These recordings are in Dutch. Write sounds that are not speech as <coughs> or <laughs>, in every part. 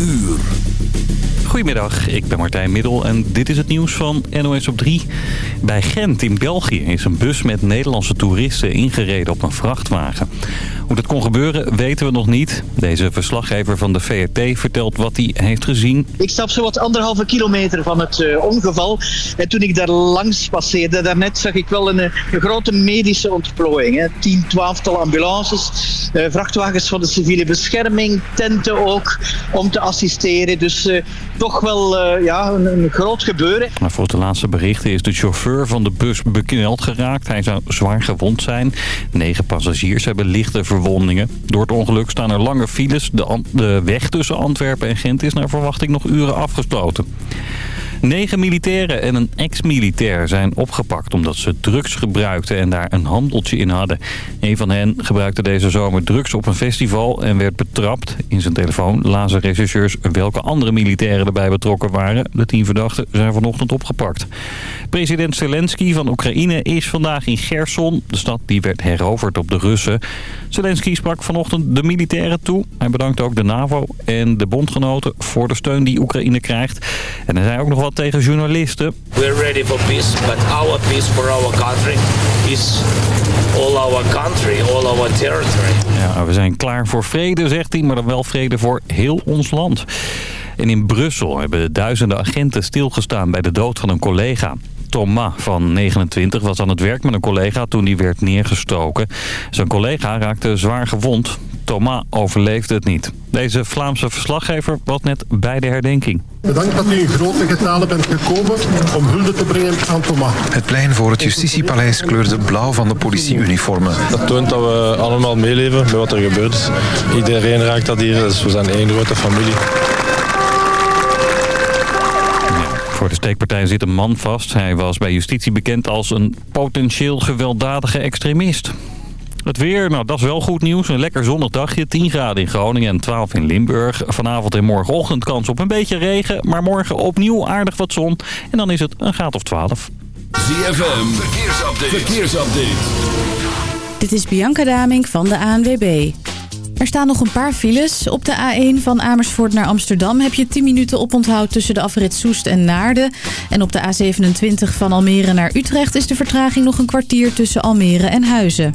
uur. Goedemiddag, ik ben Martijn Middel en dit is het nieuws van NOS op 3. Bij Gent in België is een bus met Nederlandse toeristen ingereden op een vrachtwagen. Hoe dat kon gebeuren weten we nog niet. Deze verslaggever van de VRT vertelt wat hij heeft gezien. Ik stap zo wat anderhalve kilometer van het uh, ongeval. En toen ik daar langs passeerde, daarnet zag ik wel een, een grote medische ontplooiing. Hè. Tien, twaalftal ambulances, uh, vrachtwagens van de civiele bescherming, tenten ook om te assisteren. Dus toch wel uh, ja, een, een, groot gebeuren. Maar voor de laatste berichten is de chauffeur van de bus bekneld geraakt. Hij zou zwaar gewond zijn. Negen passagiers hebben lichte verwondingen. Door het ongeluk staan er lange files. De, de weg tussen Antwerpen en Gent is naar verwachting nog uren afgesloten. Negen militairen en een ex-militair zijn opgepakt omdat ze drugs gebruikten en daar een handeltje in hadden. Een van hen gebruikte deze zomer drugs op een festival en werd betrapt. In zijn telefoon lazen rechercheurs welke andere militairen erbij betrokken waren. De tien verdachten zijn vanochtend opgepakt. President Zelensky van Oekraïne is vandaag in Gerson. De stad die werd heroverd op de Russen. Zelensky sprak vanochtend de militairen toe. Hij bedankte ook de NAVO en de bondgenoten voor de steun die Oekraïne krijgt. En hij zei ook nog wat tegen journalisten. We're ready for peace, but our peace for our country is all our country, all our territory. Ja, we zijn klaar voor vrede, zegt hij, maar dan wel vrede voor heel ons land. En in Brussel hebben duizenden agenten stilgestaan bij de dood van een collega. Thomas van 29 was aan het werk met een collega toen hij werd neergestoken. Zijn collega raakte zwaar gewond. Thomas overleefde het niet. Deze Vlaamse verslaggever was net bij de herdenking. Bedankt dat u in grote getalen bent gekomen om hulde te brengen aan Thomas. Het plein voor het justitiepaleis kleurde blauw van de politieuniformen. Dat toont dat we allemaal meeleven met wat er gebeurt is. Iedereen raakt dat hier, dus we zijn één grote familie. Voor de steekpartij zit een man vast. Hij was bij justitie bekend als een potentieel gewelddadige extremist. Het weer, nou dat is wel goed nieuws. Een lekker zonnig dagje. 10 graden in Groningen en 12 in Limburg. Vanavond en morgenochtend kans op een beetje regen. Maar morgen opnieuw aardig wat zon. En dan is het een graad of 12. ZFM, verkeersupdate. verkeersupdate. Dit is Bianca Daming van de ANWB. Er staan nog een paar files. Op de A1 van Amersfoort naar Amsterdam heb je 10 minuten oponthoud tussen de afrit Soest en Naarden. En op de A27 van Almere naar Utrecht is de vertraging nog een kwartier tussen Almere en Huizen.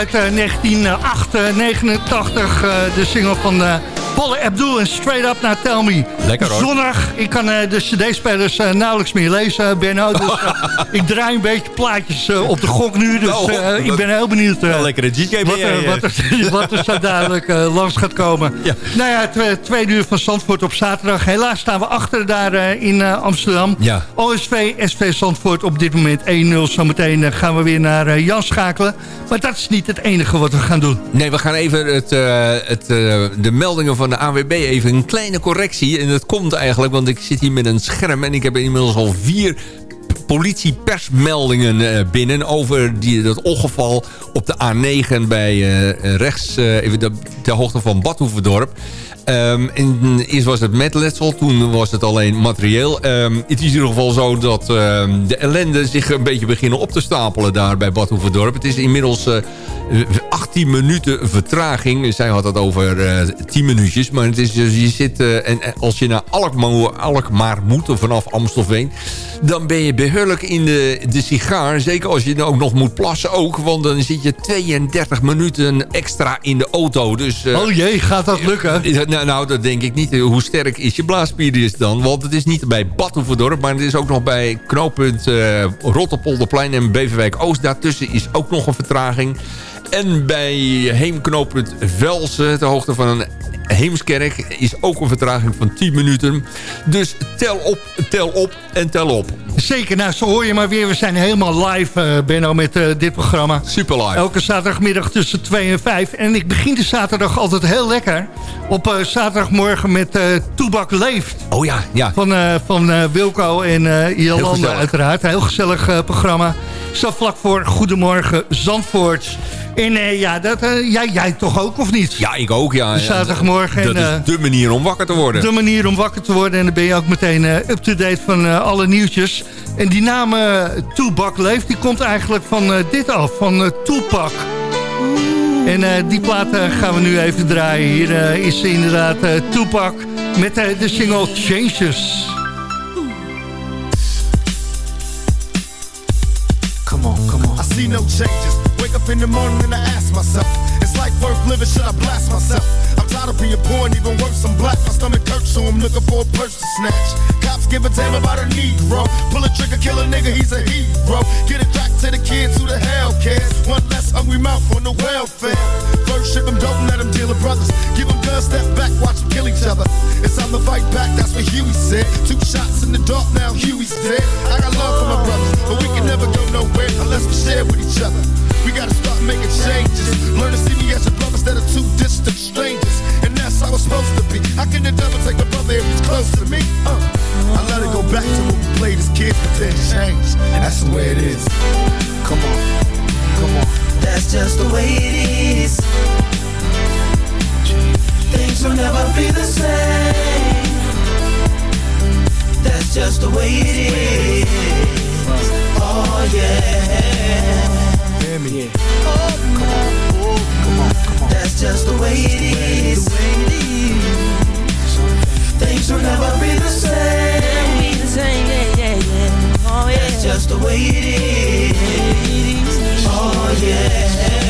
Uit eh, 1989, eh, de single van eh Paul Abdul en Straight Up Now Tell Me. Lekker, hoor. Zonnig, ik kan eh, de cd-spelers eh, nauwelijks meer lezen, Benno. Dus eh, <laughs> ik draai een beetje plaatjes eh, op de gok nu, dus eh, ik ben heel benieuwd... eh, Een lekkere DJ wat, er, eh. wat, <laughs> er, wat er zo dadelijk eh, langs gaat komen. Ja. Nou ja, twee, twee uur van Zandvoort op zaterdag. Helaas staan we achter daar eh, in eh, Amsterdam. Ja. OSV, SV Zandvoort op dit moment 1-0. Zometeen eh, gaan we weer naar eh, Jan schakelen. Maar dat is niet het enige wat we gaan doen. Nee, we gaan even het, eh, het, eh, de meldingen van de AWB even een kleine correctie. En dat komt eigenlijk, want ik zit hier met een scherm... en ik heb inmiddels al vier politiepersmeldingen eh, binnen... over die, dat ongeval op de A9 bij eh, rechts, eh, even de, ter hoogte van Badhoevedorp. En eerst was het met letsel, toen was het alleen materieel. Ehm, het is in ieder geval zo dat ehm, de ellende zich een beetje beginnen op te stapelen daar bij Bad Hoeverdorp. Het is inmiddels eh, 18 minuten vertraging. Zij had het over eh 10 minuutjes, maar het is dus, je zit, eh, en, als je naar Alkmaar, Alkmaar moet, of vanaf Amstelveen, dan ben je behoorlijk in de, de sigaar. Zeker als je dan ook nog moet plassen ook, want dan zit je 32 minuten extra in de auto. Dus, eh, Oh jee, gaat dat lukken? Nou, dat denk ik niet. Hoe sterk is je blaaspier dan? Want het is niet bij Badhoevedorp, maar het is ook nog bij knooppunt eh Rotterpolderplein en Beverwijk Oost. Daartussen is ook nog een vertraging. En bij heemknooppunt Velsen, ter hoogte van een Heemskerk, is ook een vertraging van 10 minuten. Dus tel op, tel op en tel op. Zeker, nou zo hoor je maar weer. We zijn helemaal live, eh Benno, met eh, dit programma. Super live. Elke zaterdagmiddag tussen 2 en 5. En ik begin de zaterdag altijd heel lekker. Op eh, zaterdagmorgen met Toebak Leeft. Oh ja, ja. Van, van Wilco en Jolanda uiteraard. Heel gezellig programma. Zo vlak voor Goedemorgen Zandvoort. En eh, ja, dat, eh, jij, jij toch ook of niet? Ja, ik ook, ja. Zaterdagmorgen Dat en, is eh, de manier om wakker te worden. De manier om wakker te worden. En dan ben je ook meteen up-to-date van alle nieuwtjes. En die naam Toebak Leeft, die komt eigenlijk van dit af. Van Toepak. En die plaat eh, gaan we nu even draaien. Hier is inderdaad Toepak met de single Changes. See no changes. Wake up in the morning and I ask myself, is life worth living? Should I blast myself? Tired of being poor and even worse, I'm black. My stomach hurts, so I'm looking for a purse to snatch. Cops give a damn about a Negro. Pull a trigger, kill a nigga, he's a hero. Get it back to the kids who the hell cares. One less hungry mouth on the welfare. First ship them, don't let them deal with brothers. Give them guns, step back, watch them kill each other. It's time to fight back, that's what Huey said. Two shots in the dark, now Huey's dead. I got love for my brothers, but we can never go nowhere unless we share with each other. We gotta start making changes. Learn to see me as a brother instead of two distant strangers. And that's how it's supposed to be. How can the devil take a brother if he's close to me? Uh, I let it go back to when we played as kids, but then changed. And that's the way it is. Come on, come on. That's just the way it is. Things will never be the same. That's just the way it is. Oh yeah. Hear me. Oh, come on. Just the way it is. Things will never be the same. Be the same. Yeah, yeah, yeah. Oh. That's just the way it is. Oh yeah.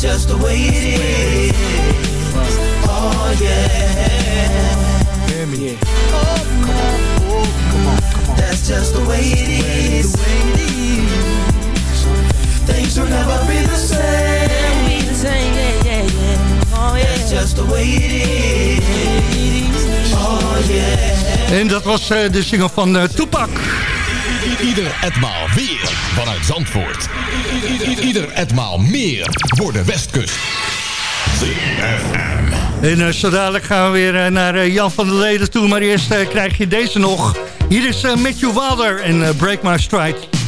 That's just the way it is. Oh yeah. Hear me. Come on. Come on. Come on. That's just the way it is. Things will never be the same. Yeah, yeah, yeah. Oh yeah. That's just the way it is. Oh yeah. En dat was eh, de single van eh, Tupac. Ieder etmaal weer vanuit Zandvoort. Ieder etmaal meer voor de Westkust. En uh, zo dadelijk gaan we weer eh, naar eh, Jan van der Leden toe. Maar eerst eh, krijg je deze nog. Hier is eh, Matthew Wilder en eh, Break My Stride.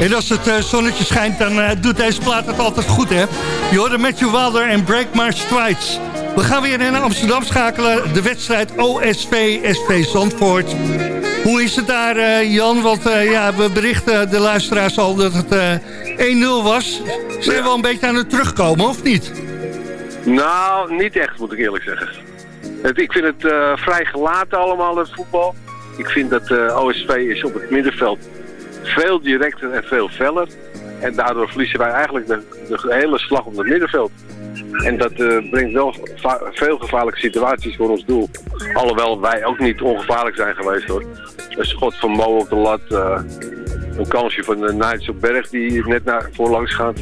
En als het eh, zonnetje schijnt, dan eh, doet deze plaat het altijd goed, hè? Je hoorde Matthew Wilder en Break My. We gaan weer naar Amsterdam schakelen. De wedstrijd OSV SV Zandvoort. Hoe is het daar, eh, Jan? Want ja, we berichten de luisteraars al dat het eh, 1-0 was. Zijn we al een beetje aan het terugkomen, of niet? Nou, niet echt, moet ik eerlijk zeggen. Het, ik vind het vrij gelaten allemaal, het voetbal. Ik vind dat OSV is op het middenveld veel directer en veel feller. En daardoor verliezen wij eigenlijk de, de hele slag op het middenveld. En dat eh, brengt wel veel gevaarlijke situaties voor ons doel. Alhoewel wij ook niet ongevaarlijk zijn geweest hoor. Een schot van Mo op de lat, eh, een kansje van de Knights op Berg die net naar voorlangs gaat.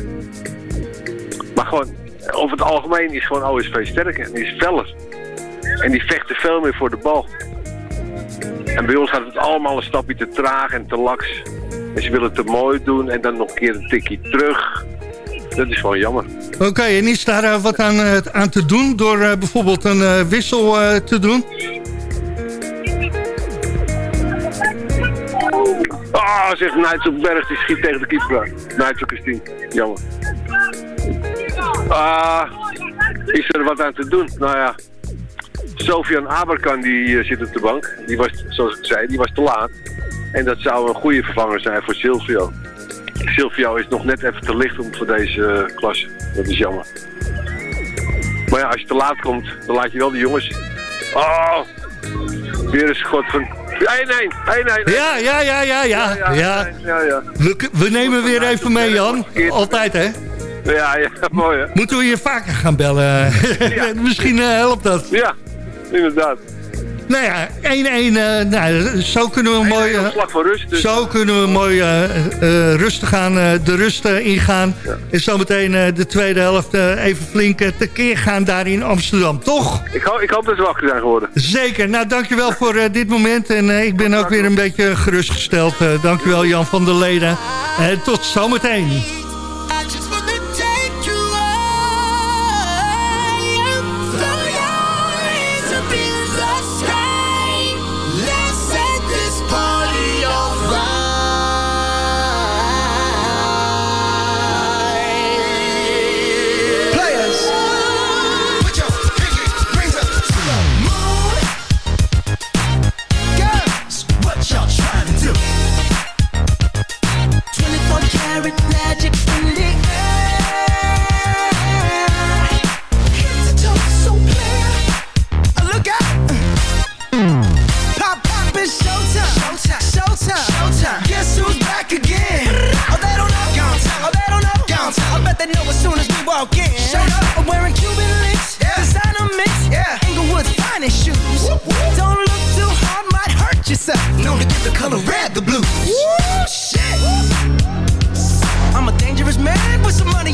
Maar gewoon, over het algemeen is gewoon OSV sterker en die is feller. En die vechten veel meer voor de bal. En bij ons gaat het allemaal een stapje te traag en te laks. En ze willen het te mooi doen en dan nog een keer een tikje terug. Dat is gewoon jammer. Oké, en is daar eh, wat aan, eh, aan te doen door eh, bijvoorbeeld een wissel te doen? Ah, zegt Nijts op Berg, die schiet tegen de keeper. Nijts op Christine. Jammer. Ah, is er wat aan te doen? Nou ja. Sofian Aberkan die eh, zit op de bank. Die was, zoals ik zei, die was te laat. En dat zou een goede vervanger zijn voor Silvio. Silvio is nog net even te licht om voor deze eh, klasse. Dat is jammer. Maar ja, als je te laat komt, dan laat je wel de jongens... Oh, weer een schot van... 1-1, 1-1. Ja, ja, ja, ja, ja. ja. ja, ja. We, we nemen weer even mee, Jan. Altijd, hè? Ja, ja, <laughs> mooi hè. Moeten we je vaker gaan bellen? <laughs> Misschien eh, helpt dat. Ja, inderdaad. Nou ja, 1-1. eh, nou, zo kunnen we mooi... eh, slag voor rust. Dus. Zo kunnen we mooi eh, rustig gaan, eh, de rust ingaan. En zometeen de tweede helft even flink tekeer gaan daar in Amsterdam. Toch? Ik, ho ik hoop dat ze wakker zijn geworden. Zeker. Nou, dankjewel voor dit moment. En ik ben ook weer een beetje gerustgesteld. Dankjewel Jan van der Leden. En tot zometeen.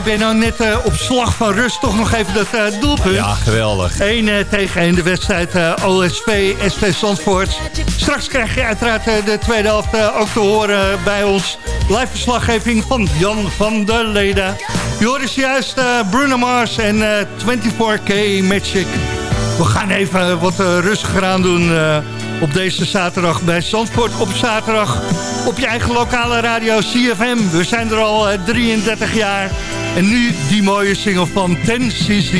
ben nou net eh, op slag van rust toch nog even dat eh, doelpunt. Ja, geweldig. 1 eh, tegen 1 de wedstrijd OSV, SV Zandvoort. Straks krijg je uiteraard de tweede helft ook te horen bij ons. Live verslaggeving van Jan van der Leden. Je dus juist Bruno Mars en eh, 24K Magic. We gaan even wat rustiger aan doen op deze zaterdag bij Zandvoort op zaterdag. Op je eigen lokale radio CFM. We zijn er al eh, 33 jaar. En nu die mooie single van Ten CC.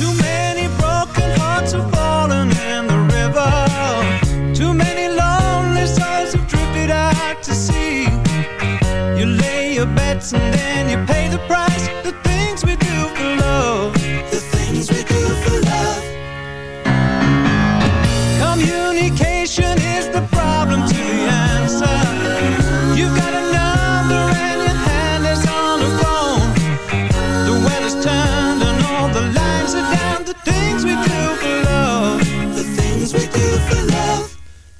Too many broken hearts have fallen in the river. Too many lonely souls have drifted out to sea. You lay your bets and then you pay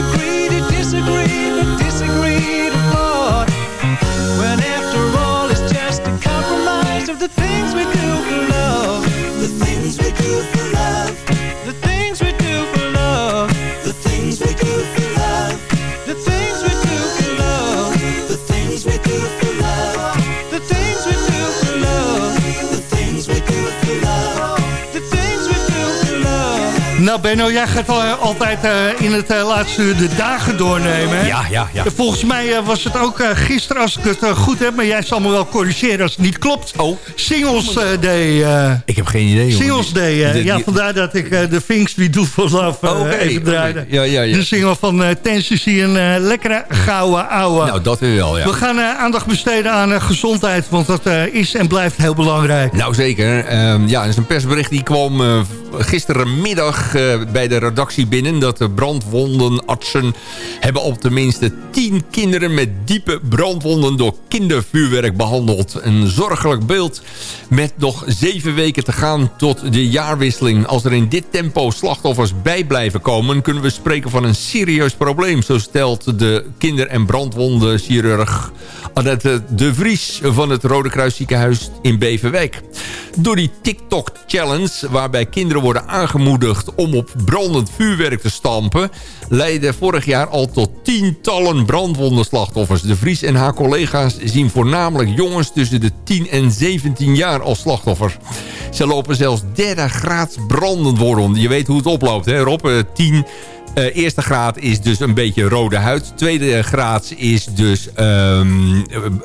Agree to disagree, but disagree to Nou Benno, jij gaat al- altijd eh, in het eh, laatste uur de dagen doornemen. hè? Ja, ja, ja. En Volgens mij eh, was het ook eh, gisteren, als ik het eh, goed heb... maar jij zal me wel corrigeren als het niet klopt. Oh. Singles eh, Day. eh, Ik geen idee. Singles Day, eh. Ja, die- vandaar dat ik eh, de Things We Do For Love eh, even draaide. Ja, ja, ja. De single van eh Tennessee, een lekkere gouden ouwe. Nou, dat weer wel, ja. We gaan aandacht besteden aan gezondheid, want dat is en blijft heel belangrijk. Nou zeker. Ehm, ja, er is een persbericht die kwam gisterenmiddag bij de redactie binnen... dat de brandwondenartsen hebben op tenminste 10 kinderen... met diepe brandwonden door kindervuurwerk behandeld. Een zorgelijk beeld met nog zeven weken te gaan tot de jaarwisseling. Als er in dit tempo slachtoffers bij blijven komen... kunnen we spreken van een serieus probleem. Zo stelt de kinder- en brandwondenchirurg Annette de Vries... van het Rode Kruis ziekenhuis in Beverwijk. Door die TikTok-challenge, waarbij kinderen worden aangemoedigd... om op brandend vuurwerk te stampen... leidde vorig jaar al tot tientallen brandwondenslachtoffers. De Vries en haar collega's zien voornamelijk jongens... tussen de 10 en 17 jaar als slachtoffer. Ze lopen zelfs derde graads brandend worden. Je weet hoe het oploopt, hè Rob? Eh, 10 eh, eerste graad is dus een beetje rode huid. Tweede graad is dus ehm,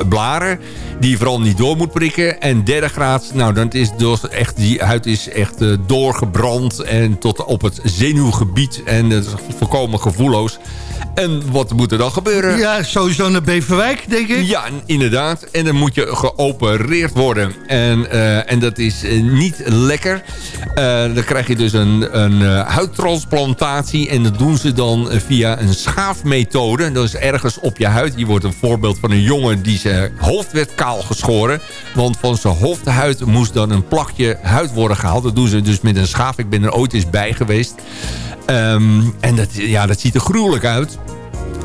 blaren. Die je vooral niet door moet prikken. En derde graad, nou dan is dus echt, die huid is echt eh, doorgebrand. En tot op het zenuwgebied. En het is volkomen gevoelloos. En wat moet er dan gebeuren? Ja, sowieso naar Beverwijk, denk ik. Ja, inderdaad. En dan moet je geopereerd worden. En, eh, en dat is eh, niet lekker. Eh, dan krijg je dus een, een huidtransplantatie. En dat doen ze dan via een schaafmethode. Dat is ergens op je huid. Hier wordt een voorbeeld van een jongen die zijn hoofd werd kaal geschoren. Want van zijn hoofdhuid moest dan een plakje huid worden gehaald. Dat doen ze dus met een schaaf. Ik ben er ooit eens bij geweest. Ehm, en dat, ja, dat ziet er gruwelijk uit.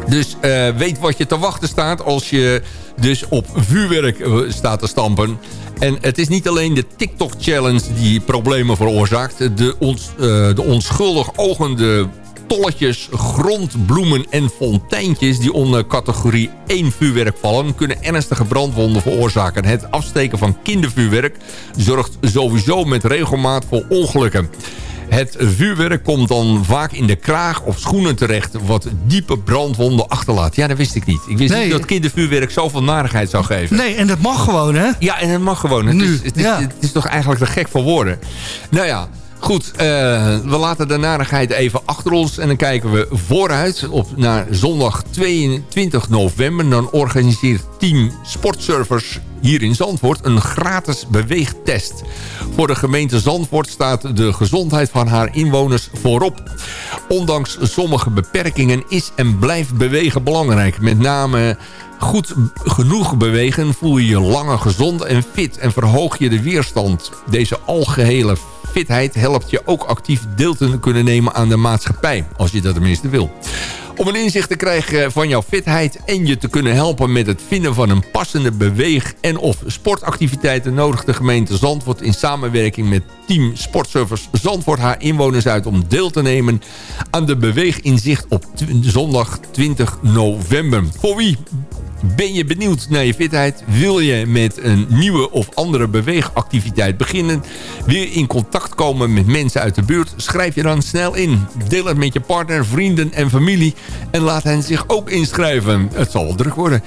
Dus eh, weet wat je te wachten staat als je dus op vuurwerk eh, staat te stampen. En het is niet alleen de TikTok-challenge die problemen veroorzaakt. De, ons, eh, de onschuldig ogende tolletjes, grondbloemen en fonteintjes... die onder categorie 1 vuurwerk vallen... kunnen ernstige brandwonden veroorzaken. Het afsteken van kindervuurwerk zorgt sowieso met regelmaat voor ongelukken. Het vuurwerk komt dan vaak in de kraag of schoenen terecht... wat diepe brandwonden achterlaat. Ja, dat wist ik niet. Ik wist Nee. niet dat kindervuurwerk zoveel narigheid zou geven. Nee, en dat mag gewoon, hè? Ja, en dat mag gewoon. Het, Nu, is, het, is, ja. het is toch eigenlijk te gek voor woorden. Nou ja, goed. eh, we laten de narigheid even achter ons. En dan kijken we vooruit op naar zondag 22 november. Dan organiseert Team Sportservers hier in Zandvoort een gratis beweegtest. Voor de gemeente Zandvoort staat de gezondheid van haar inwoners voorop. Ondanks sommige beperkingen is en blijft bewegen belangrijk. Met name goed genoeg bewegen voel je je langer gezond en fit en verhoog je de weerstand. Deze algehele fitheid helpt je ook actief deel te kunnen nemen aan de maatschappij. Als je dat tenminste wil. Om een inzicht te krijgen van jouw fitheid en je te kunnen helpen met het vinden van een passende beweeg- en of sportactiviteiten nodigt de gemeente Zandvoort in samenwerking met Team Sportservice Zandvoort haar inwoners uit om deel te nemen aan de beweeginzicht op zondag 20 november. Voor wie ben je benieuwd naar je fitheid? Wil je met een nieuwe of andere beweegactiviteit beginnen? Wil je in contact komen met mensen uit de buurt? Schrijf je dan snel in. Deel het met je partner, vrienden en familie. En laat hen zich ook inschrijven. Het zal wel druk worden.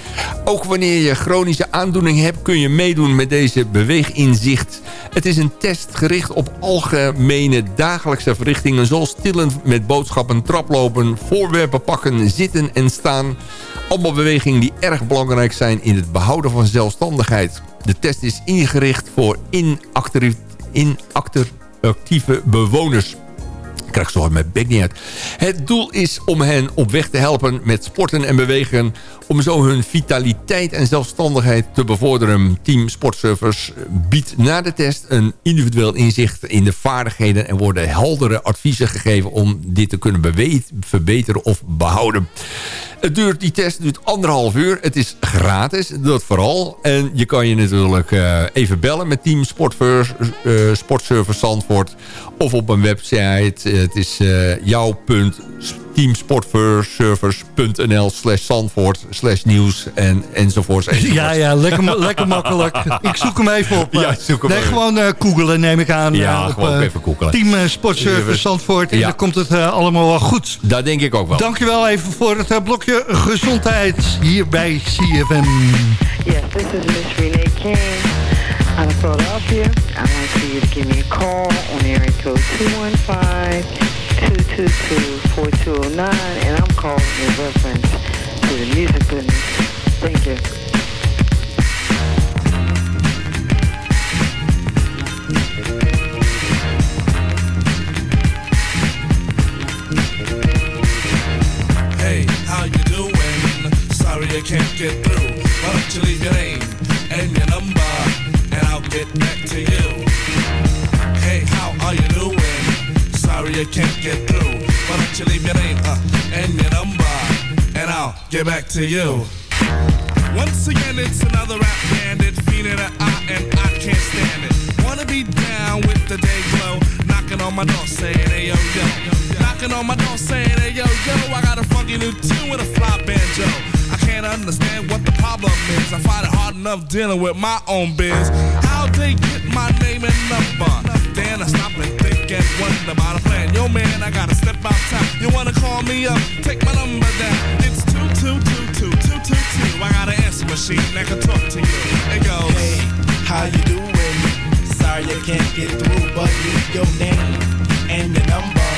Ook wanneer je chronische aandoening hebt... kun je meedoen met deze beweeginzicht. Het is een test gericht op algemene dagelijkse verrichtingen... zoals tillen met boodschappen, traplopen, voorwerpen pakken, zitten en staan... Allemaal bewegingen die erg belangrijk zijn in het behouden van zelfstandigheid. De test is ingericht voor inactieve bewoners. Ik krijg zo mijn bek niet uit. Het doel is om hen op weg te helpen met sporten en bewegen... om zo hun vitaliteit en zelfstandigheid te bevorderen. Team Sportservers biedt na de test een individueel inzicht in de vaardigheden... en worden heldere adviezen gegeven om dit te kunnen verbeteren of behouden. Het duurt, die test duurt anderhalf uur. Het is gratis, dat vooral. En je kan je natuurlijk eh, even bellen met Team Sportverse, eh, Sportservice Zandvoort. Of op een website. Het is eh jouw.teamsportservice.nl slash Zandvoort slash nieuws en, enzovoorts. enzovoorts. Ja, ja, lekker, ma- lekker makkelijk. Ik zoek hem even op. <laughs> Ja, zoek hem nee, even. gewoon googelen neem ik aan. Ja, op, gewoon even googelen. Team Sportservice Zandvoort. En Ja. dan komt het allemaal wel goed. Dat denk ik ook wel. Dankjewel even voor het eh, blokje gezondheid hier bij CFM. Yes, this is Miss Renee King out of Philadelphia. Like for you to give me a call on area code 215-222-4209, and I'm calling in reference to the music business. Thank you. I can't get through. Why don't you leave your name and your number, and I'll get back to you. Hey, how are you doing? Sorry I can't get through. Why don't you leave your name uh, and your number, and I'll get back to you. Once again, it's another rap bandit, feeling an eye and I can't stand it. Wanna be down with the day glow, knocking on my door saying, hey yo yo. Knocking on my door saying, hey yo yo, I got a funky new tune with a fly banjo. Can't understand what the problem is. I find it hard enough dealing with my own biz. How they get my name and number? Then I stop and think and wonder about a plan. Yo man, I gotta step outside. You wanna call me up? Take my number down. It's two two two two two two two. I got an answer machine that can talk to you. It goes. Hey, how you doing? Sorry I can't get through, but leave your name and your number,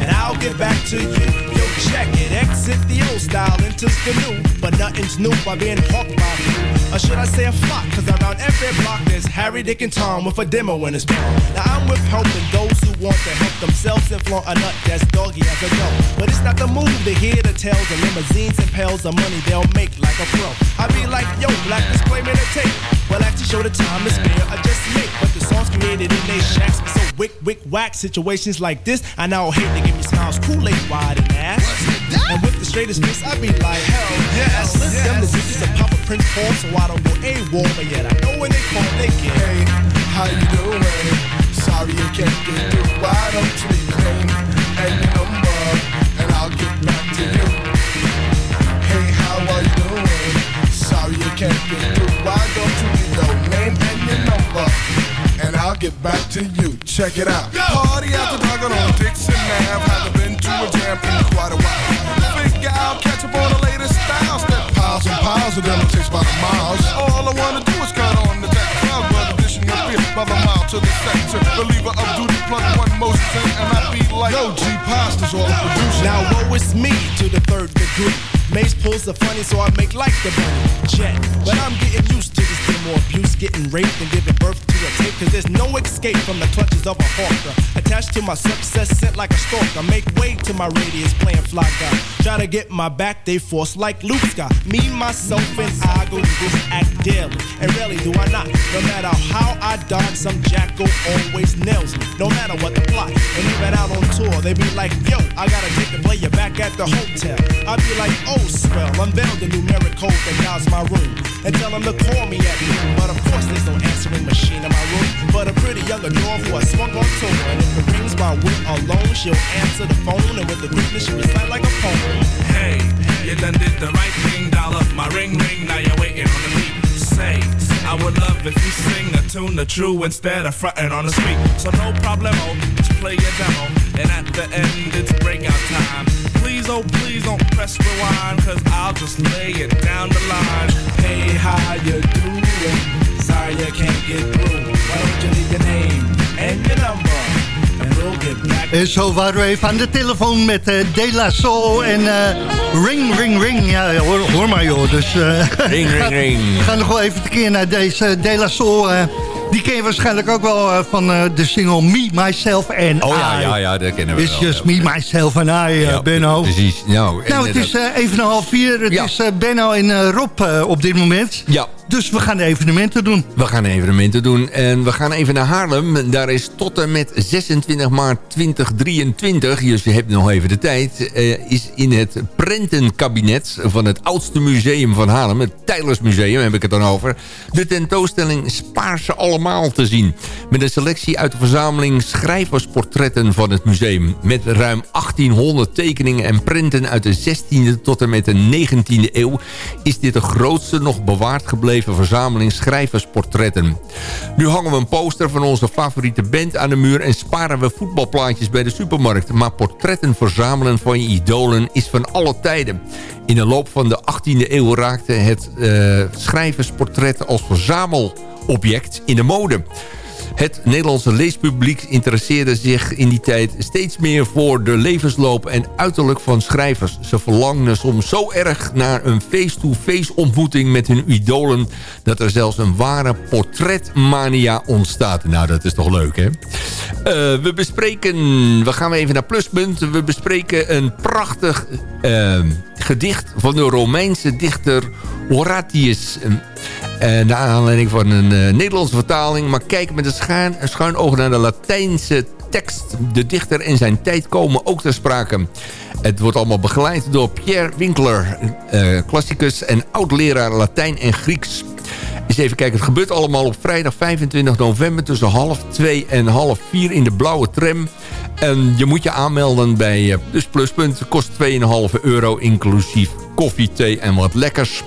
and I'll get back to you. Yo, check it. Exit the old style, enters the new. But nothing's new by being hawked by me. Or should I say a flock? Cause around every block there's Harry, Dick, and Tom with a demo in his mouth. Now I'm with helping those who want to help themselves and flaunt a nut that's doggy as a dog. But it's not the move to hear the tales of limousines and pails of money they'll make like a pro. I be like, yo, black display me the tape. Well, actually show the time is spare. I just make, but the songs created in they shacks so wick, wick, whack. Situations like this, I now hate to give me smiles, Kool-Aid wide and ass. And with the straightest face, I be like, hell yes. I slip them the digits of Papa Prince Paul, so I don't go a AWOL, but yet I know when they call, they get. Hey, how you doing? Sorry you can't get through. Why don't you leave your name and your number, and I'll get back to you. Hey, how are you doing? Sorry you can't get through. Why don't you leave your name and your number, and I'll get back to you. Check it out. Party after dark on Dixon Ave. A jam in quite a while. Figure out, catch up on the latest styles. Step piles and piles of them takes by the miles. All I wanna do is cut on the deck. Addition of fear by the mile to the sector. Believer of duty, plug one and I be like, Yo, G Pasta's all the producer. Now woe is me to the third degree. Maze pulls the funny, so I make like the bunny. Check. But I'm getting used to this demo abuse, getting raped and giving birth to a tape. Cause there's no escape from the clutches of a hawker. Attached to my success, sent like a stalker. Make way to my radius, playing fly guy. Try to get my back, they force like Luke Scott. Me, myself, and I go this act daily. And rarely do I not. No matter how I dodge, some jackal always nails me. No matter what the plot. And even out on tour, they be like, yo, I gotta take the player back at the hotel. I be like, oh, swell, unveil the numeric code that guides my room. And tell them to call me at noon. But of course, there's no answering machine in my room. But a pretty young adore who I swung on tour. And if it rings my wit alone, she'll answer the phone. And with the quickness, she'll recite like a poem. Hey, you done did the right thing, up my ring ring, now you're waiting on the beat. Say, I would love if you sing a tune the true instead of fronting on the street. So no problemo, oh, just play your demo, and at the end it's breakout time. Please, oh please don't press rewind, cause I'll just lay it down the line. Hey, how you doing? Sorry you can't get through. Why don't you leave your name and your number? En zo waren we even aan de telefoon met eh De La Soul en eh, Ring Ring Ring. Ja, hoor, hoor maar joh. Dus, eh, Ring, ring, <laughs> ring. We gaan nog wel even tekeer naar deze De La Soul. eh, die ken je waarschijnlijk ook wel eh, van eh, de single Me, Myself and Oh ja, I. ja, ja, dat kennen we It's wel. just me, myself and I, eh, Ja, Benno. Precies. Nou, Nou, het is eh, even een half vier. Het is eh, Benno en eh, Rob eh, op dit moment. Ja. Dus we gaan evenementen doen. We gaan evenementen doen en we gaan even naar Haarlem. Daar is tot en met 26 maart 2023, dus je hebt nog even de tijd... eh, is in het prentenkabinet van het oudste museum van Haarlem... het Tijlersmuseum heb ik het dan over... de tentoonstelling Spaar ze allemaal te zien. Met een selectie uit de verzameling schrijversportretten van het museum. Met ruim 1800 tekeningen en prenten uit de 16e tot en met de 19e eeuw... is dit de grootste nog bewaard gebleven verzameling schrijversportretten. Nu hangen we een poster van onze favoriete band aan de muur... en sparen we voetbalplaatjes bij de supermarkt. Maar portretten verzamelen van je idolen is van alle tijden. In de loop van de 18e eeuw raakte het eh, schrijversportret als verzamelobject in de mode. Het Nederlandse leespubliek interesseerde zich in die tijd steeds meer voor de levensloop en uiterlijk van schrijvers. Ze verlangden soms zo erg naar een face-to-face ontmoeting met hun idolen... dat er zelfs een ware portretmania ontstaat. Nou, dat is toch leuk, hè? Eh, we bespreken... We gaan even naar Pluspunt. We bespreken een prachtig eh, gedicht van de Romeinse dichter Horatius... En naar aanleiding van een eh, Nederlandse vertaling... maar kijken met een schuin, schuin oog naar de Latijnse tekst. De dichter en zijn tijd komen ook ter sprake. Het wordt allemaal begeleid door Pierre Winkler... eh, klassicus en oud-leraar Latijn en Grieks. Eens even kijken, het gebeurt allemaal op vrijdag 25 november... tussen half twee en half vier in de blauwe tram... En je moet je aanmelden bij Dus Pluspunt. Kost 2,5 euro, inclusief koffie, thee en wat lekkers.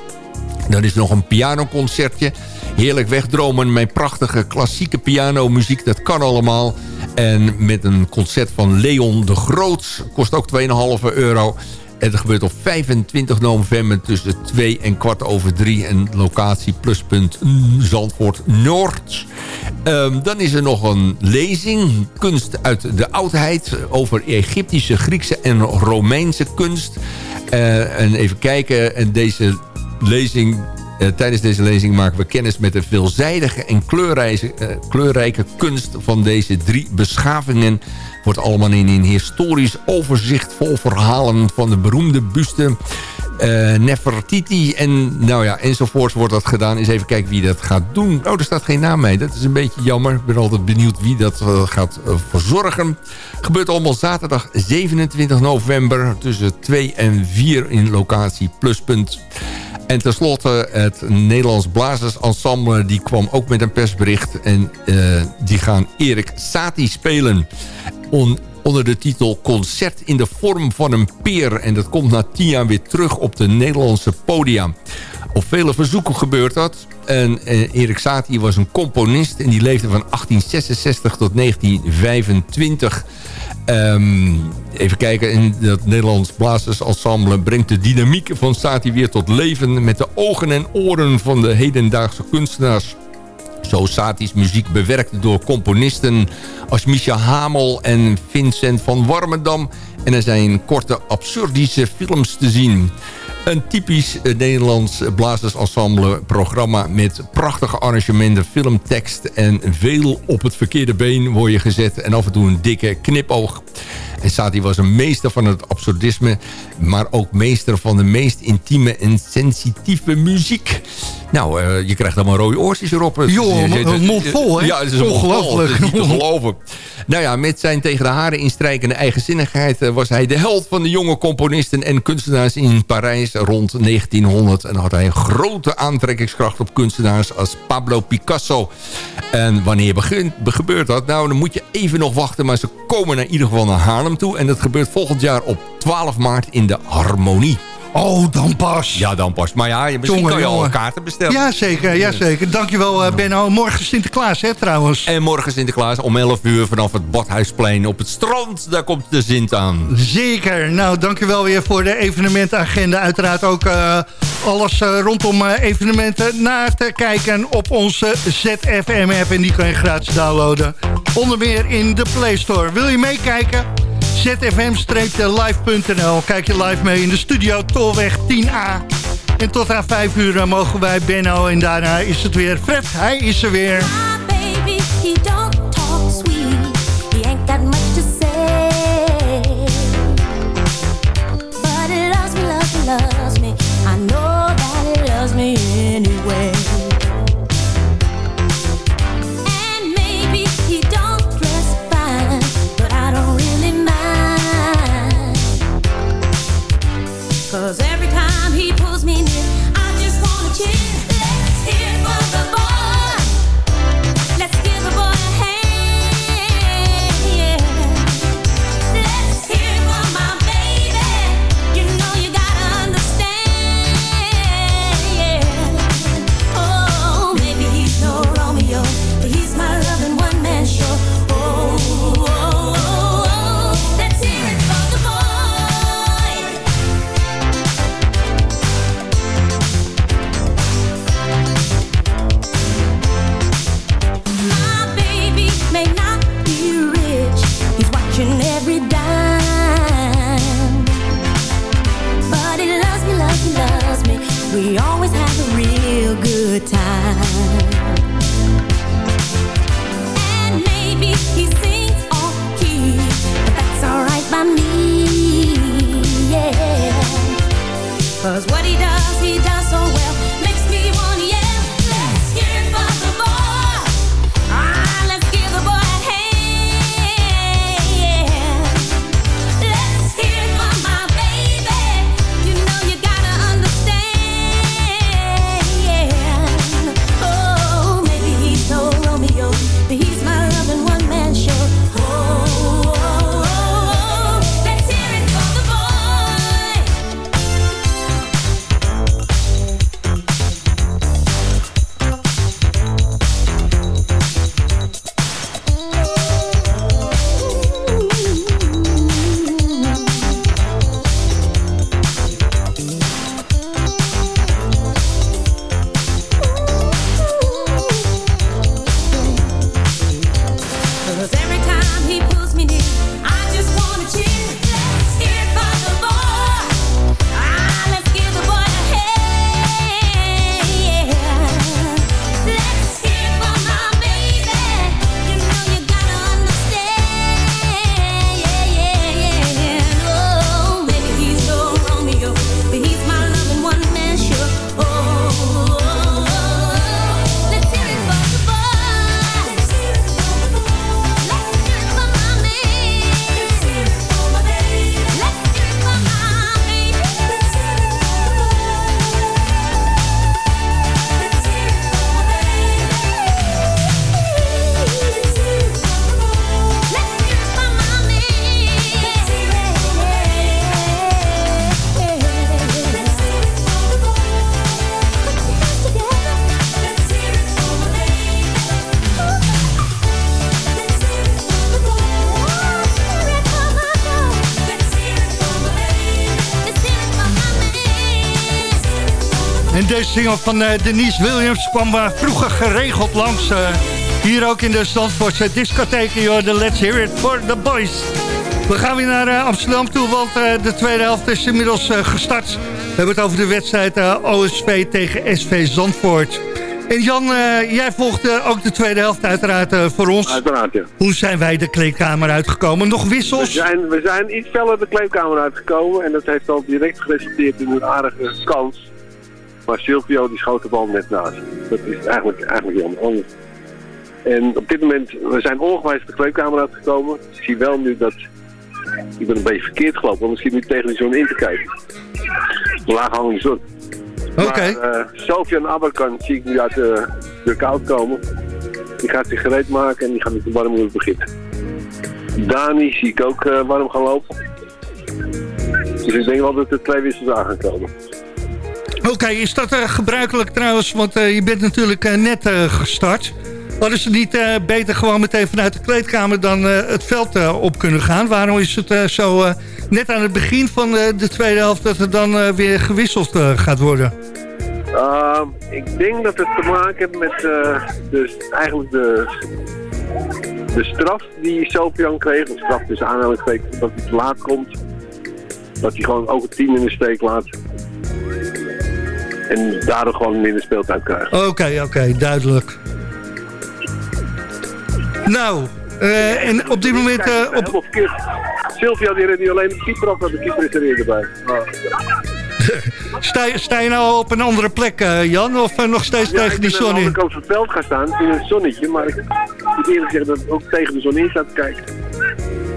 Dan is nog een pianoconcertje. Heerlijk wegdromen met prachtige klassieke pianomuziek. Dat kan allemaal. En met een concert van Leon de Groot. Kost ook 2,5 euro. En dat gebeurt op 25 november tussen 2 en kwart over 3. En locatie pluspunt Zandvoort Noord. Ehm, dan is er nog een lezing. Kunst uit de oudheid. Over Egyptische, Griekse en Romeinse kunst. Eh, en even kijken. En deze lezing eh, tijdens deze lezing maken we kennis met de veelzijdige en kleurrijke, eh, kleurrijke kunst van deze drie beschavingen. Wordt allemaal in een historisch overzicht vol verhalen van de beroemde buste eh, Nefertiti en nou ja, enzovoort wordt dat gedaan. Eens even kijken wie dat gaat doen. Oh, er staat geen naam mee. Dat is een beetje jammer. Ik ben altijd benieuwd wie dat gaat verzorgen. Gebeurt allemaal zaterdag 27 november tussen 2 en 4 in locatie Pluspunt. En tenslotte het Nederlands Blazersensemble... die kwam ook met een persbericht. En uh, die gaan Erik Satie spelen. Onder de titel Concert in de vorm van een peer. En dat komt na tien jaar weer terug op de Nederlandse podia. Op vele verzoeken gebeurt dat. En uh, Erik Satie was een componist... en die leefde van 1866 tot 1925... Um, even kijken, in dat Nederlands Blazersensemble brengt de dynamiek van Satie weer tot leven... met de ogen en oren van de hedendaagse kunstenaars. Zo Sati's muziek bewerkt door componisten als Micha Hamel en Vincent van Warmerdam. En er zijn korte absurdische films te zien. Een typisch Nederlands blazersensemble programma met prachtige arrangementen, filmtekst en veel op het verkeerde been word je gezet en af en toe een dikke knipoog. En Satie was een meester van het absurdisme, maar ook meester van de meest intieme en sensitieve muziek. Nou, uh, je krijgt allemaal rode oortjes erop. Jo, een mond vol, hè? Ja, het is ongelooflijk. Niet te geloven. Nou ja, met zijn tegen de haren instrijkende eigenzinnigheid... Uh, was hij de held van de jonge componisten en kunstenaars in Parijs rond 1900. En had hij een grote aantrekkingskracht op kunstenaars als Pablo Picasso. En wanneer begint, gebeurt dat? Nou, dan moet je even nog wachten. Maar ze komen naar ieder geval naar Haarlem toe. En dat gebeurt volgend jaar op 12 maart in de Harmonie. Oh, dan pas. Ja, dan pas. Maar ja, misschien jongen, kan je al kaarten bestellen. Ja, zeker. Ja, zeker. Dankjewel, uh, Benno. Morgen Sinterklaas, hè, trouwens. En morgen Sinterklaas om 11 uur vanaf het Badhuisplein op het strand. Daar komt de Sint aan. Zeker. Nou, dankjewel weer voor de evenementagenda. Uiteraard ook uh, alles uh, rondom evenementen na te kijken op onze ZFM-app. En die kan je gratis downloaden. Onder meer in de Play Store. Wil je meekijken? zfm-live.nl. Kijk je live mee in de studio Tolweg 10A. En tot aan 5 uur mogen wij Benno en daarna is het weer Fred. Hij is er weer. Single van eh, Denise Williams kwam eh, vroeger geregeld langs. eh, hier ook in de Zandvoortse discotheek. De Let's Hear It for the Boys. We gaan weer naar Amsterdam toe, want de tweede helft is inmiddels gestart. We hebben het over de wedstrijd OSV tegen SV Zandvoort. En Jan, jij volgt ook de tweede helft uiteraard voor ons. Uiteraard, ja. Hoe zijn wij de kleedkamer uitgekomen? Nog We wissels? zijn, we zijn iets feller de kleedkamer uitgekomen en dat heeft al direct geresulteerd in een aardige kans. Maar Silvio die schoot de bal net naast. Dat is eigenlijk, eigenlijk jammer. Anders. En op dit moment, we zijn ongewijs de kleedkamer uitgekomen. Ik zie wel nu dat, ik ben een beetje verkeerd gelopen, want zit nu tegen de zon in te kijken. De laaghangende zon. Oké. Maar uh, Sofian Aberkan zie ik nu uit de, de koud komen. Die gaat zich gereed maken en die gaat met de warm beginnen. Dani zie ik ook eh, warm gaan lopen. Dus ik denk wel dat er twee wissels aan gaan komen. Oké, is dat eh, gebruikelijk trouwens? Want eh, je bent natuurlijk eh, net gestart. Hadden ze niet eh, beter gewoon meteen vanuit de kleedkamer dan het veld op kunnen gaan? Waarom is het zo net aan het begin van de tweede helft dat er dan weer gewisseld gaat worden? Uh, ik denk dat het te maken heeft met uh, de, eigenlijk de, de straf die Sofian kreeg. Een straf tussen aanhalingstekens dat hij te laat komt. Dat hij gewoon ook het team in de steek laat. En daardoor gewoon minder speeltijd krijgt. Oké, oké, duidelijk. Nou, uh, en op dit moment... Uh, op... Sylvia die redt niet alleen de keeper af, maar de keeper is er weer erbij. <laughs> Sta, je, sta je nou op een andere plek, uh, Jan? Of uh, nog steeds ja, tegen die zon in? Ik ben aan de kant van het veld gaan staan, in het zonnetje. Maar ik moet eerlijk zeggen dat ik ook tegen de zon in sta te kijken.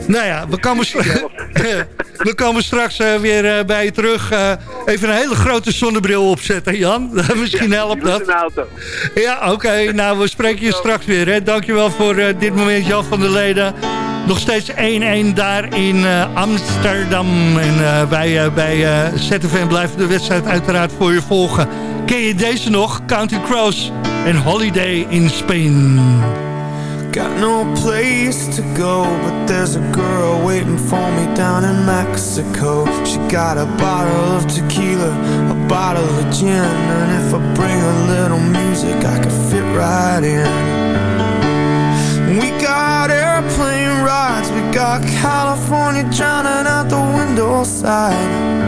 Nou ja, we komen, <laughs> <laughs> we komen straks uh, weer uh, bij je terug. Uh, even een hele grote zonnebril opzetten, Jan. <laughs> Misschien helpt dat. Ja, oké. Okay. Nou, we spreken je straks weer. Hè. Dankjewel voor dit moment, Jan van der Leden. Nog steeds 1-1 daar in Amsterdam. En wij bij ZFM blijven de wedstrijd uiteraard voor je volgen. Ken je deze nog? Counting Crows en Holiday in Spain. Got no place to go, but there's a girl waiting for me down in Mexico. She got a bottle of tequila, a bottle of gin, and if I bring a little music, I can fit right in. We got airplane rides, we got California drowning out the window side.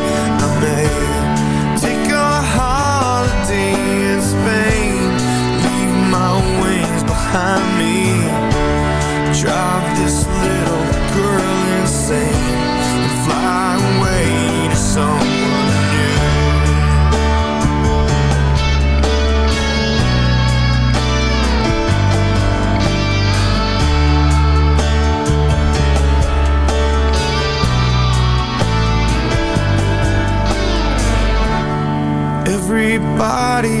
behind me. Drive this little girl insane And fly away to someone Everybody's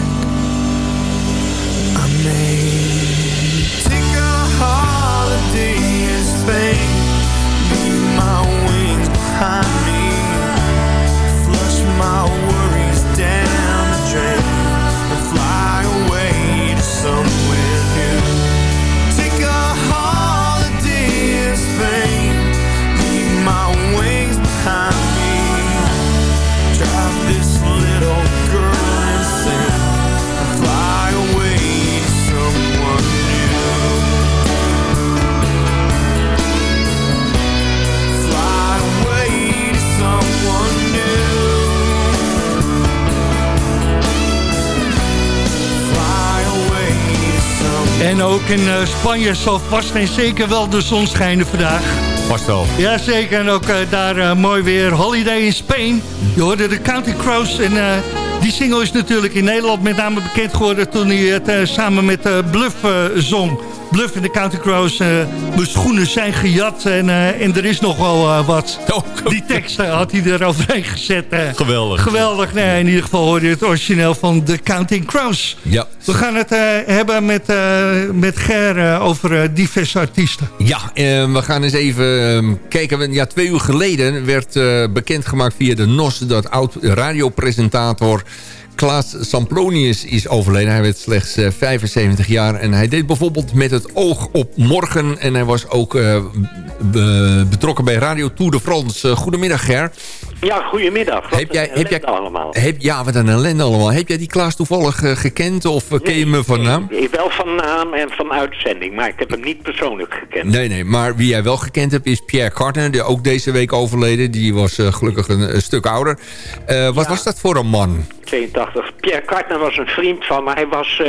behind me ook in eh, Spanje zal vast en zeker wel de zon schijnen vandaag. Vast wel. Jazeker, en ook eh, daar eh, mooi weer. Holiday in Spain. Je hoorde de County Crows. En die single is natuurlijk in Nederland met name bekend geworden... toen hij het samen met Bluff zong. Bluff en de County Crows. eh, mijn schoenen zijn gejat en, eh, en er is nog wel eh, wat. Die tekst eh, had hij er overheen gezet. Geweldig. Geweldig. Nee, in ieder geval hoorde je het origineel van de Counting Crows. Ja. We gaan het hebben met, met Ger over diverse artiesten. Ja, we gaan eens even ehm, kijken. Ja, twee uur geleden werd bekendgemaakt via de NOS... dat oud-radiopresentator Klaas Samplonius is overleden. Hij werd slechts eh, 75 jaar. En hij deed bijvoorbeeld met het oog op morgen. En hij was ook eh, be- betrokken bij Radio Tour de France. Eh, goedemiddag, Ger. Ja, goedemiddag. Wat Heb jij, heb jij, allemaal. Heb, ja, wat een ellende allemaal. Heb jij die Klaas toevallig eh, gekend of eh, ken je me van naam? Ik wel van naam en van uitzending, maar ik heb hem niet persoonlijk gekend. Nee, nee, maar wie jij wel gekend hebt is Pierre Carter, die ook deze week overleden. Die was eh, gelukkig een, een stuk ouder. Wat was dat voor een man? 82. Pierre Kartner was een vriend van me. Hij was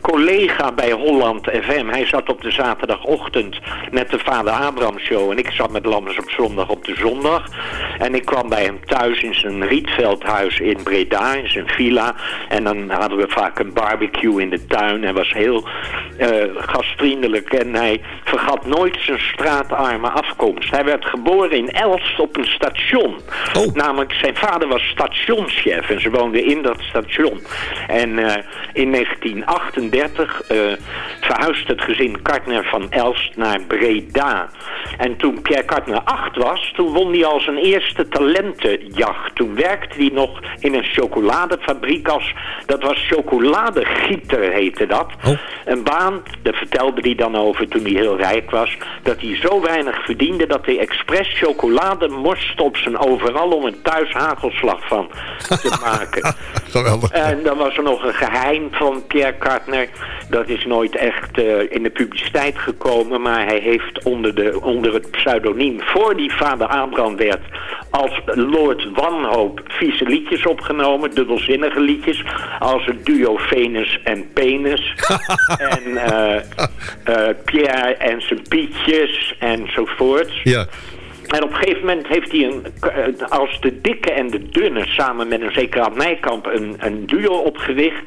collega bij Holland FM. Hij zat op de zaterdagochtend met de Vader Abraham show. En ik zat met Lammers op zondag op de zondag. En ik kwam bij hem thuis in zijn Rietveldhuis in Breda, in zijn villa. En dan hadden we vaak een barbecue in de tuin. Hij was heel eh, gastvriendelijk en hij vergat nooit zijn straatarme afkomst. Hij werd geboren in Elst op een station. Namelijk, zijn vader was stationschef en ze woonden in dat station. En eh, in 1938 eh, verhuisde het gezin Kartner van Elst naar Breda. En toen Pierre Kartner acht was, toen won hij al zijn eerste talentenjacht. Toen werkte hij nog in een chocoladefabriek als, dat was chocoladegieter heette dat. Een baan, daar vertelde hij dan over toen hij heel rijk was, dat hij zo weinig verdiende dat hij expres chocolade morste op zijn overal om een thuis hagelslag van te <laughs> maken. Geweldig. En dan was er nog een geheim van Pierre Kartner. Dat is nooit echt eh, in de publiciteit gekomen. Maar hij heeft onder, de, onder het pseudoniem voor die vader Abraham werd... als Lord Wanhoop vieze liedjes opgenomen. Dubbelzinnige liedjes. Als het duo Venus en Penis. <laughs> en eh, eh, Pierre en zijn Pietjes enzovoort. Ja. En op een gegeven moment heeft hij een, eh, als de dikke en de dunne samen met een zeker aan Nijkamp een, een duo opgericht.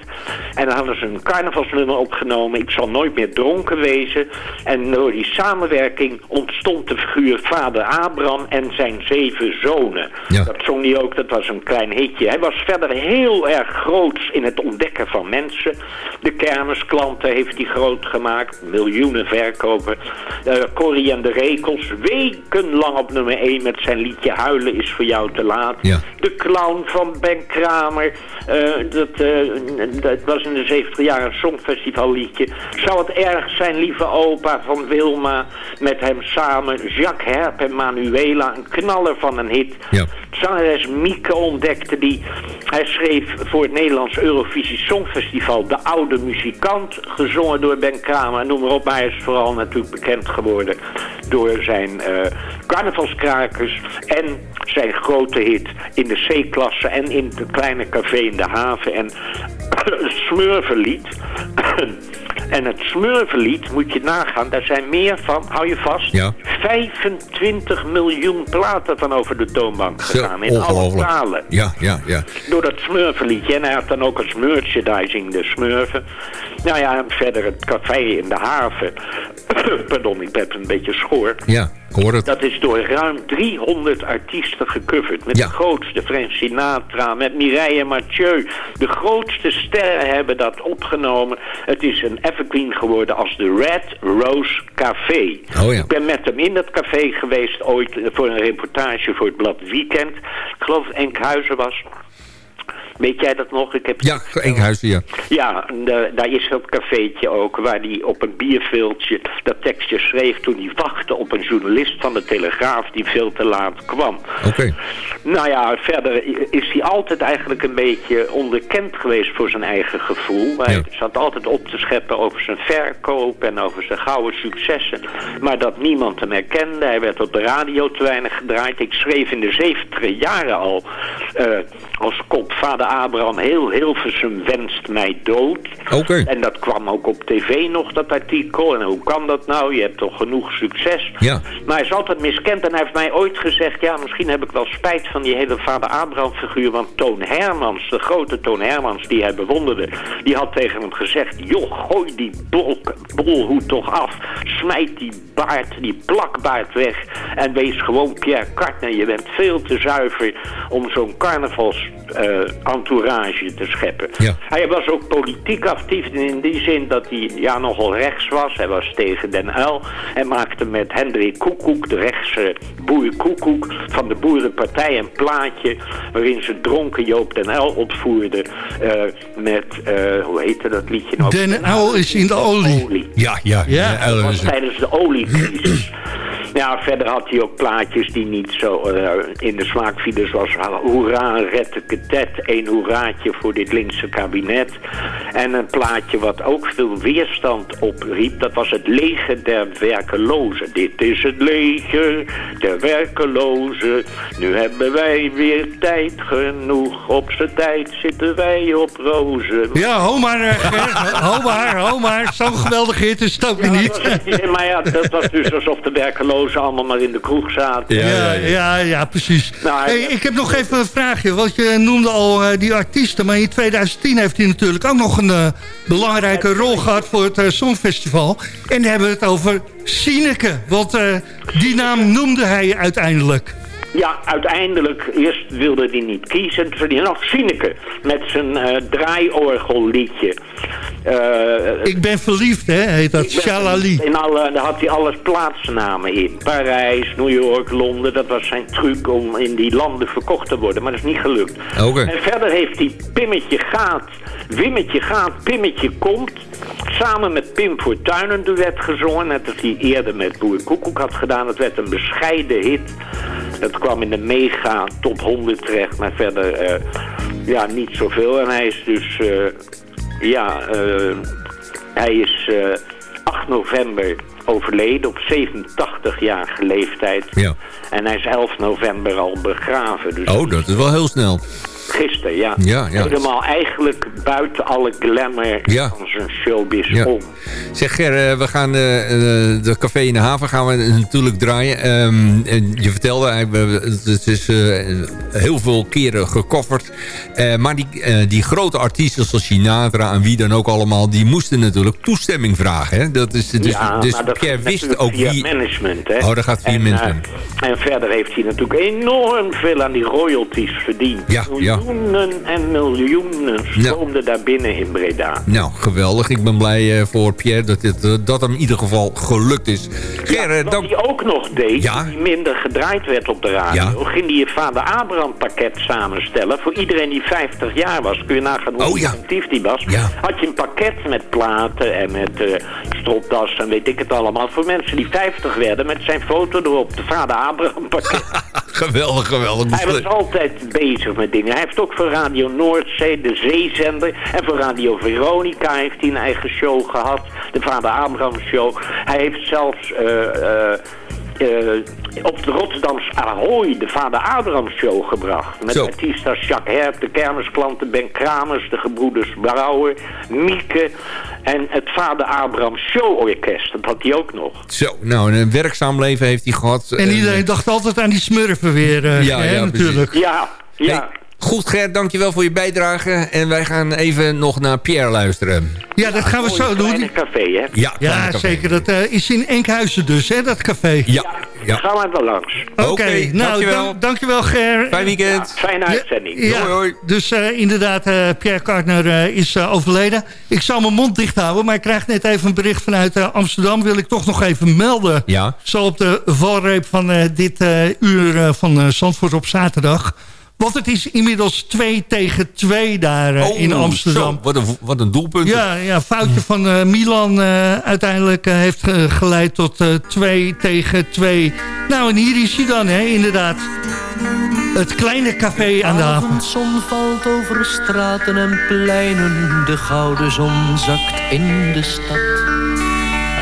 En dan hadden ze een carnavalsnummer opgenomen. Ik zal nooit meer dronken wezen. En door die samenwerking ontstond de figuur vader Abraham en zijn zeven zonen. Dat zong hij ook, dat was een klein hitje. Hij was verder heel erg groots in het ontdekken van mensen. De kermisklanten heeft hij groot gemaakt. Miljoenen verkopen. Uh, Corrie en de Rekels, wekenlang op nummer 1 met zijn liedje Huilen is voor jou te laat. De clown van Ben Kramer. Uh, dat, uh, dat was in de 70 jaar een songfestival liedje. Zou het erg zijn, lieve opa van Wilma. Met hem samen. Jacques Herp en Manuela. Een knaller van een hit. Ja. Zangeres Mieke ontdekte die. Hij schreef voor het Nederlands Eurovisie Songfestival De Oude Muzikant. Gezongen door Ben Kramer. Noem maar op. Maar hij is vooral natuurlijk bekend geworden door zijn uh, carnavalskrakers. En zijn grote hit in de C-klasse en in het kleine café in de haven. En <coughs> Smurvenlied. En het Smurvenlied, moet je nagaan, daar zijn meer van, hou je vast, ja. 25 miljoen platen van over de toonbank gegaan. In alle talen. Ja, ja, ja. Door dat Smurvenliedje. En hij had dan ook als merchandising de Smurfen. Nou ja, verder het café in de haven. <coughs> Pardon, ik ben een beetje schoor. Ja, hoor het. Dat is door ruim 300 artiesten gecoverd. Met Ja. de grootste, Frank Sinatra, met Mireille Mathieu. De grootste sterren hebben dat opgenomen. Het is een evergreen geworden als de Red Rose Café. Oh ja. Ik ben met hem in dat café geweest ooit voor een reportage voor het blad Weekend. Ik geloof dat Enkhuizen was. Weet jij dat nog? Ik heb Ja, Enkhuizen, ja. ja, daar is dat cafeetje ook waar hij op een bierveeltje dat tekstje schreef toen hij wachtte op een journalist van de Telegraaf die veel te laat kwam. Oké. Nou ja, verder is hij altijd eigenlijk een beetje onderkend geweest voor zijn eigen gevoel. Hij zat altijd op te scheppen over zijn verkoop en over zijn gouden successen. Maar dat niemand hem herkende. Hij werd op de radio te weinig gedraaid. Ik schreef in de 70 jaren al eh, als kop vader Abraham heel Hilversum wenst mij dood. Oké. En dat kwam ook op tv nog, dat artikel. En hoe kan dat nou? Je hebt toch genoeg succes? Ja. Maar hij is altijd miskend en hij heeft mij ooit gezegd... ja, misschien heb ik wel spijt van die hele vader Abraham figuur... want Toon Hermans, de grote Toon Hermans die hij bewonderde... die had tegen hem gezegd... joh, gooi die bol, bolhoed toch af. Smijt die baard, die plakbaard weg... en wees gewoon Pierre Kartner. Je bent veel te zuiver om zo'n carnavals eh, entourage te scheppen. Hij was ook politiek actief in die zin dat hij ja, nogal rechts was. Hij was tegen Den Uyl. Hij maakte met Hendrik Koekoek, de rechtse boer Koekoek van de Boerenpartij, een plaatje waarin ze dronken Joop Den Uyl opvoerden eh, met, eh, hoe heette dat liedje nou? Den Uil is in de olie. Ja, ja. Ja. Dat was tijdens de oliecrisis. <clears throat> Ja, verder had hij ook plaatjes die niet zo eh, in de smaak vielen. Zoals Hoera, red de ketet. Een hoeraatje voor dit linkse kabinet. En een plaatje wat ook veel weerstand opriep. Dat was het leger der werkelozen. Dit is het leger der werkelozen. Nu hebben wij weer tijd genoeg. Op z'n tijd zitten wij op rozen. Ja, ho maar, eh, <laughs> ho maar, ho maar. Zo'n geweldige hit is het ook weer niet. Ja, maar ja, dat was dus alsof de werkelozen allemaal maar in de kroeg zaten. Ja, ja, ja, precies. Nou, hey, ik heb nog even een vraagje. Want je noemde al eh, die artiesten. Maar in 2010 heeft hij natuurlijk ook nog een eh, belangrijke rol gehad voor het eh, Songfestival. En dan hebben we het over Sineke. Want eh, die naam noemde hij uiteindelijk. Ja, uiteindelijk, eerst wilde hij niet kiezen. Toen zei hij nog Sineke met zijn eh draaiorgelliedje. Eh, Ik ben verliefd, hè, heet dat. Shalali. In alle, daar had hij alles plaatsnamen in. Parijs, New York, Londen. Dat was zijn truc om in die landen verkocht te worden. Maar dat is niet gelukt. Oké. En verder heeft hij Pimmetje gaat, Wimmetje gaat, Pimmetje komt. Samen met Pim Fortuyn een duet gezongen. Net als hij eerder met Boer Koekoek had gedaan. Het werd een bescheiden hit. Het kwam in de mega top 100 terecht. Maar verder eh, ja, niet zoveel. En hij is dus... eh, ja, eh, hij is eh, 8 november overleden op 87-jarige leeftijd. Ja. En hij is 11 november al begraven. Dus Oh, dat is wel heel snel. Gisteren, ja. Ja, ja. Helemaal eigenlijk buiten alle glamour Ja. van zijn showbiz om. Zeg Ger, eh, we gaan eh, eh, de café in de haven gaan we natuurlijk draaien. Ehm, en je vertelde, het is heel veel keren gecoverd. Eh, maar die, die grote artiesten zoals Sinatra en wie dan ook allemaal... die moesten natuurlijk toestemming vragen. Hè? Dat is, dus ja, dus Pierre wist ook via wie... management, hè. Oh, dat gaat via en, management. en verder heeft hij natuurlijk enorm veel aan die royalties verdiend. Ja, ja. Miljoenen en miljoenen stroomden daar binnen in Breda. Nou, geweldig. Ik ben blij eh, voor Pierre dat, dit, eh, dat hem in ieder geval gelukt is. Ger, eh, Wat dank... hij ook nog deed, Ja. die minder gedraaid werd op de radio, ging hij een vader Abraham pakket samenstellen. Voor iedereen die 50 jaar was, kun je nagaan hoe Oh, ja. inventief die was. Ja. Had je een pakket met platen en met eh stropdas en weet ik het allemaal. Voor mensen die 50 werden, met zijn foto erop, de vader Abraham pakket. <laughs> geweldig, geweldig. Hij was altijd bezig met dingen. Hij heeft ook voor Radio Noordzee, de zeezender. En voor Radio Veronica heeft hij een eigen show gehad. De Vader Abraham Show. Hij heeft zelfs... eh, op de Rotterdamse Ahoy de Vader Abraham Show gebracht. Met Zo. artiesten als Jacques Herp, de kermisklanten Ben Kramers, de gebroeders Brouwer, Mieke en het Vader Abraham Show Orkest. Dat had hij ook nog. Zo, nou, een werkzaam leven heeft hij gehad. En Eh, iedereen dacht altijd aan die smurfen weer, eh, Ja, hè, ja, natuurlijk. Ja, ja. Goed, Ger, dankjewel voor je bijdrage. En wij gaan even nog naar Pierre luisteren. Ja, dat gaan we zo doen. Een café, hè? Ja, Ja, café. zeker. Dat eh, is in Enkhuizen dus, hè, dat café. Ja, ja. Gaan we wel langs. Oké, Oké, nou, dankjewel. dank- dankjewel Ger. Fijn weekend. Fijne uitzending. Ja, Hoi, hoi. dus eh, inderdaad, eh, Pierre Kartner is eh, overleden. Ik zal mijn mond dicht houden, maar ik krijg net even een bericht vanuit Amsterdam. Wil ik toch nog even melden. Ja. Zo op de valreep van eh, dit eh, uur van eh, Zandvoort op zaterdag. Want het is inmiddels 2 tegen 2 daar eh, in Oh, Amsterdam. zo, wat, een, wat een doelpunt. Ja, ja, foutje van eh, Milan eh, uiteindelijk heeft geleid tot 2 tegen 2. Nou, en hier is hij dan, hè, inderdaad. Het kleine café aan de haven. avondzon valt over straten en pleinen. De gouden zon zakt in de stad.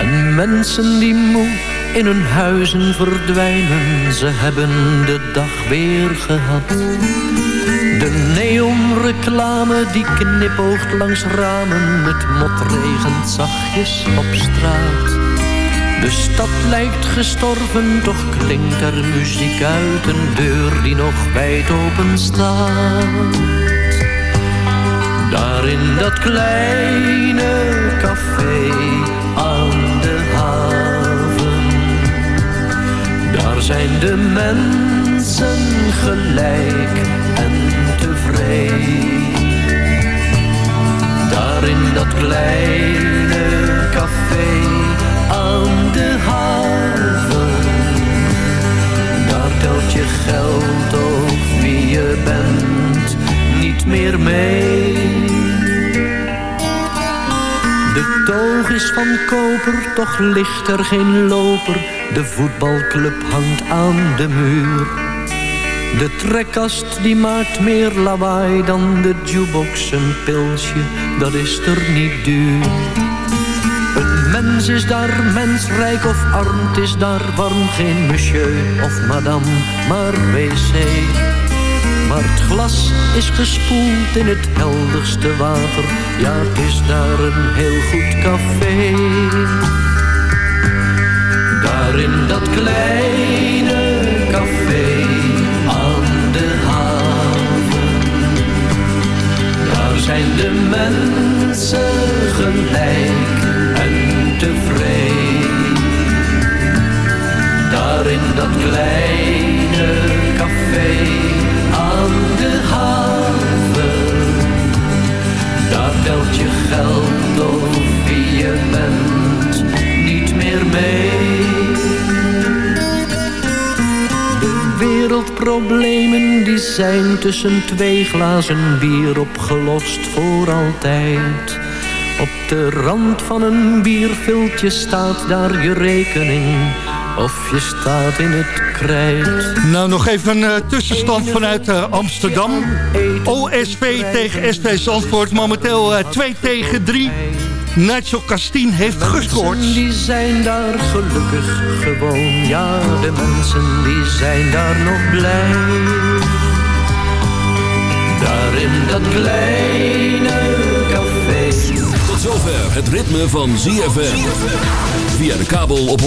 En mensen die moe in hun huizen verdwijnen. Ze hebben de dag weer gehad. De neonreclame die knipoogt langs ramen. Het mot regent zachtjes op straat. De stad lijkt gestorven, toch klinkt er muziek uit een deur die nog wijd open staat. Daar in dat kleine café zijn de mensen gelijk en tevreden. Daar in dat kleine café aan de haven. Daar telt je geld of wie je bent niet meer mee. Toog is van koper, toch ligt er geen loper. De voetbalclub hangt aan de muur. De trekkast die maakt meer lawaai dan de jukebox. Een pilsje, dat is er niet duur. Een mens is daar mens, rijk of arm, is daar warm. Geen monsieur of madame, maar wc. Het glas is gespoeld in het helderste water. Ja, is daar een heel goed café. Daar in dat kleine café aan de haven. Daar zijn de mensen gelijk en tevreden. Daar in dat kleine café wereldproblemen die zijn tussen twee glazen bier opgelost voor altijd. Op de rand van een bierviltje staat daar je rekening. Of je staat in het krijt. Nou, nog even een eh, tussenstand vanuit eh, Amsterdam. OSV tegen SV Zandvoort. Momenteel eh, 2 tegen 3. Nacho Castien heeft gescoord. Mensen die zijn daar gelukkig gewoon. Ja, de mensen die zijn daar nog blij. Daar in dat kleine café. Tot zover het ritme van ZFM. Via de kabel op 104.5.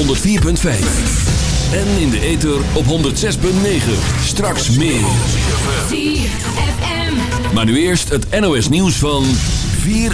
En in de ether op 106.9. Straks meer. Maar nu eerst het NOS nieuws van 4